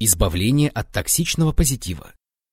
Избавление от токсичного позитива.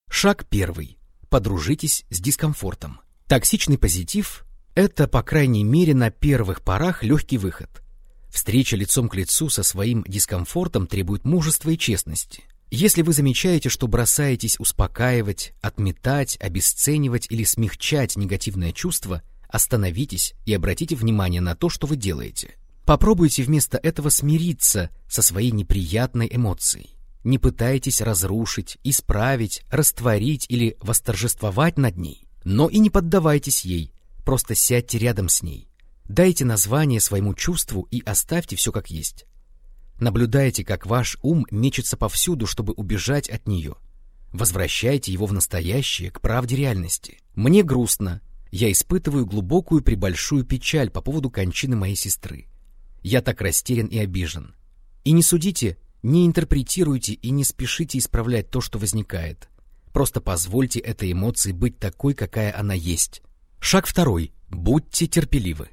Шаг первый. Подружитесь с дискомфортом. Токсичный позитив – это, по крайней мере, на первых порах легкий выход. Встреча лицом к лицу со своим дискомфортом требует мужества и честности. Если вы замечаете, что бросаетесь успокаивать, отметать, обесценивать или смягчать негативное чувство, остановитесь и обратите внимание на то, что вы делаете. Попробуйте вместо этого смириться со своей неприятной эмоцией. Не пытайтесь разрушить, исправить, растворить или восторжествовать над ней, но и не поддавайтесь ей, просто сядьте рядом с ней. Дайте название своему чувству и оставьте все как есть. Наблюдайте, как ваш ум мечется повсюду, чтобы убежать от нее. Возвращайте его в настоящее, к правде реальности. Мне грустно. Я испытываю глубокую прибольшую печаль по поводу кончины моей сестры. Я так растерян и обижен. И не судите, не интерпретируйте и не спешите исправлять то, что возникает. Просто позвольте этой эмоции быть такой, какая она есть. Шаг второй. Будьте терпеливы.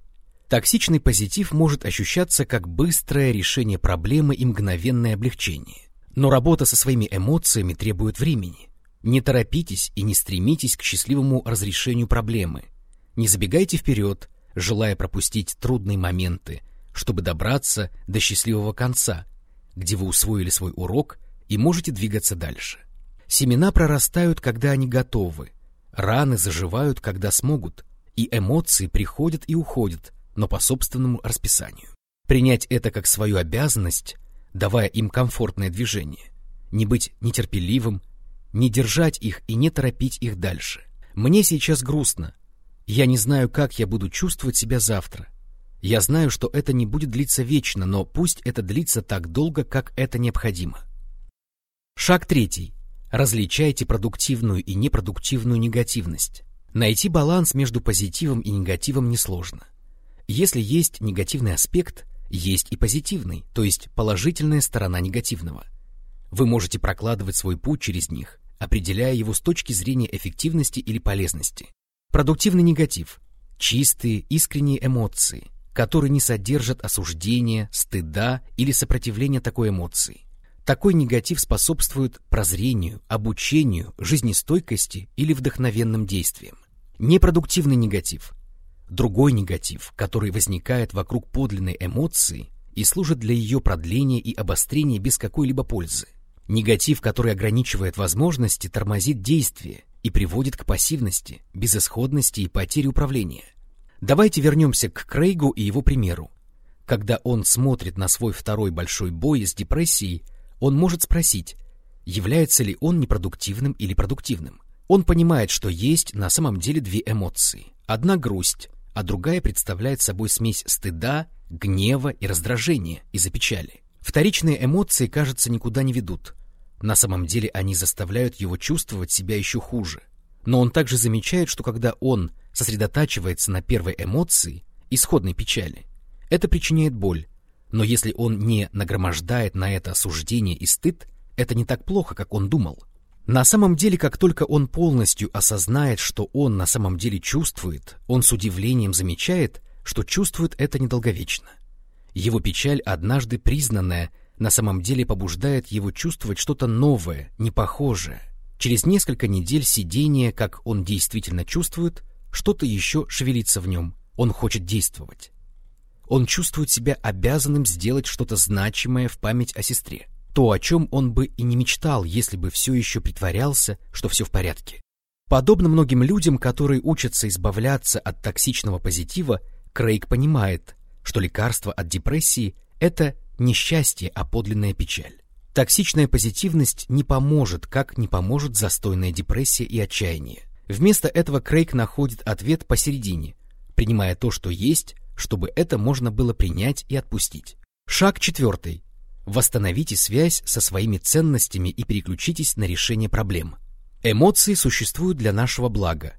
Токсичный позитив может ощущаться как быстрое решение проблемы и мгновенное облегчение. Но работа со своими эмоциями требует времени. Не торопитесь и не стремитесь к счастливому разрешению проблемы. Не забегайте вперед, желая пропустить трудные моменты, чтобы добраться до счастливого конца, где вы усвоили свой урок и можете двигаться дальше. Семена прорастают, когда они готовы, раны заживают, когда смогут, и эмоции приходят и уходят, но по собственному расписанию. Принять это как свою обязанность, давая им комфортное движение, не быть нетерпеливым, не держать их и не торопить их дальше. Мне сейчас грустно. Я не знаю, как я буду чувствовать себя завтра. Я знаю, что это не будет длиться вечно, но пусть это длится так долго, как это необходимо. Шаг третий. Различайте продуктивную и непродуктивную негативность. Найти баланс между позитивом и негативом несложно. Если есть негативный аспект, есть и позитивный, то есть положительная сторона негативного. Вы можете прокладывать свой путь через них, определяя его с точки зрения эффективности или полезности. Продуктивный негатив – чистые, искренние эмоции, которые не содержат осуждения, стыда или сопротивления такой эмоции. Такой негатив способствует прозрению, обучению, жизнестойкости или вдохновенным действиям. Непродуктивный негатив другой негатив, который возникает вокруг подлинной эмоции и служит для ее продления и обострения без какой-либо пользы. Негатив, который ограничивает возможности, тормозит действие и приводит к пассивности, безысходности и потере управления. Давайте вернемся к Крейгу и его примеру. Когда он смотрит на свой второй большой бой с депрессией, он может спросить, является ли он непродуктивным или продуктивным. Он понимает, что есть на самом деле две эмоции. Одна грусть, а другая представляет собой смесь стыда, гнева и раздражения из-за печали. Вторичные эмоции, кажется, никуда не ведут. На самом деле они заставляют его чувствовать себя еще хуже. Но он также замечает, что когда он сосредотачивается на первой эмоции, исходной печали, это причиняет боль. Но если он не нагромождает на это осуждение и стыд, это не так плохо, как он думал. На самом деле, как только он полностью осознает, что он на самом деле чувствует, он с удивлением замечает, что чувствует это недолговечно. Его печаль, однажды признанная, на самом деле побуждает его чувствовать что-то новое, непохожее. Через несколько недель сидения, как он действительно чувствует, что-то еще шевелится в нем, он хочет действовать. Он чувствует себя обязанным сделать что-то значимое в память о сестре то, о чем он бы и не мечтал, если бы все еще притворялся, что все в порядке. Подобно многим людям, которые учатся избавляться от токсичного позитива, Крейг понимает, что лекарство от депрессии – это не счастье, а подлинная печаль. Токсичная позитивность не поможет, как не поможет застойная депрессия и отчаяние. Вместо этого Крейг находит ответ посередине, принимая то, что есть, чтобы это можно было принять и отпустить. Шаг четвертый Восстановите связь со своими ценностями и переключитесь на решение проблем. Эмоции существуют для нашего блага.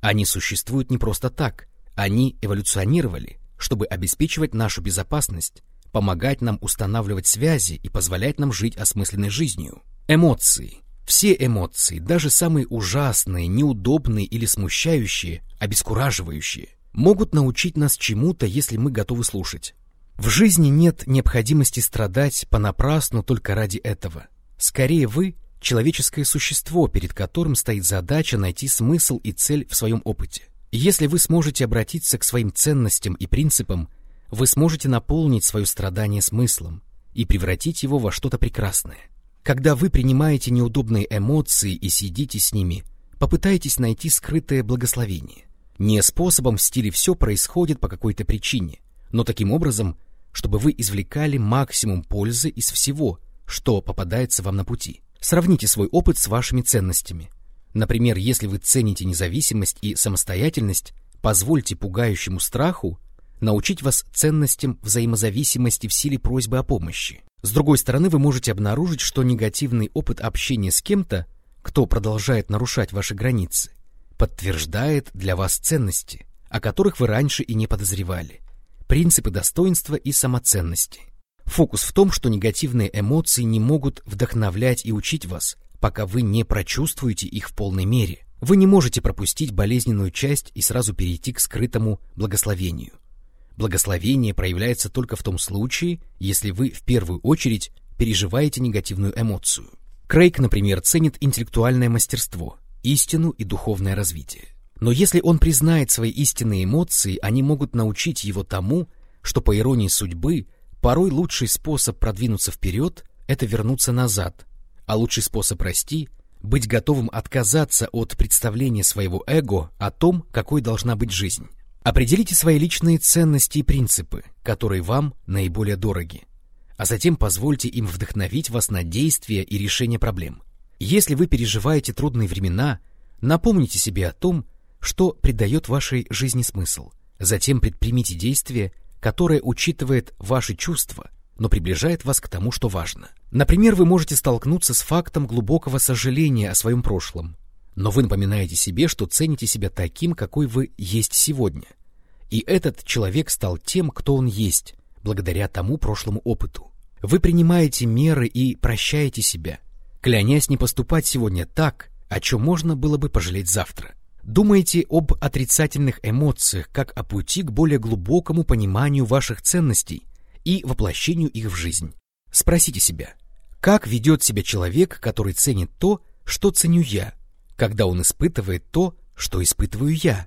Они существуют не просто так. Они эволюционировали, чтобы обеспечивать нашу безопасность, помогать нам устанавливать связи и позволять нам жить осмысленной жизнью. Эмоции. Все эмоции, даже самые ужасные, неудобные или смущающие, обескураживающие, могут научить нас чему-то, если мы готовы слушать. В жизни нет необходимости страдать понапрасну только ради этого. Скорее вы — человеческое существо, перед которым стоит задача найти смысл и цель в своем опыте. Если вы сможете обратиться к своим ценностям и принципам, вы сможете наполнить свое страдание смыслом и превратить его во что-то прекрасное. Когда вы принимаете неудобные эмоции и сидите с ними, попытайтесь найти скрытое благословение. Не способом в стиле «все происходит по какой-то причине», но таким образом, чтобы вы извлекали максимум пользы из всего, что попадается вам на пути. Сравните свой опыт с вашими ценностями. Например, если вы цените независимость и самостоятельность, позвольте пугающему страху научить вас ценностям взаимозависимости в силе просьбы о помощи. С другой стороны, вы можете обнаружить, что негативный опыт общения с кем-то, кто продолжает нарушать ваши границы, подтверждает для вас ценности, о которых вы раньше и не подозревали, принципы достоинства и самоценности. Фокус в том, что негативные эмоции не могут вдохновлять и учить вас, пока вы не прочувствуете их в полной мере. Вы не можете пропустить болезненную часть и сразу перейти к скрытому благословению. Благословение проявляется только в том случае, если вы в первую очередь переживаете негативную эмоцию. Крейг, например, ценит интеллектуальное мастерство, истину и духовное развитие. Но если он признает свои истинные эмоции, они могут научить его тому, что, по иронии судьбы, порой лучший способ продвинуться вперед — это вернуться назад, а лучший способ расти — быть готовым отказаться от представления своего эго о том, какой должна быть жизнь. Определите свои личные ценности и принципы, которые вам наиболее дороги, а затем позвольте им вдохновить вас на действия и решение проблем. Если вы переживаете трудные времена, напомните себе о том, что придает вашей жизни смысл. Затем предпримите действие, которое учитывает ваши чувства, но приближает вас к тому, что важно. Например, вы можете столкнуться с фактом глубокого сожаления о своем прошлом, но вы напоминаете себе, что цените себя таким, какой вы есть сегодня. И этот человек стал тем, кто он есть, благодаря тому прошлому опыту. Вы принимаете меры и прощаете себя, клянясь не поступать сегодня так, о чем можно было бы пожалеть завтра. Думайте об отрицательных эмоциях как о пути к более глубокому пониманию ваших ценностей и воплощению их в жизнь. Спросите себя, как ведет себя человек, который ценит то, что ценю я, когда он испытывает то, что испытываю я?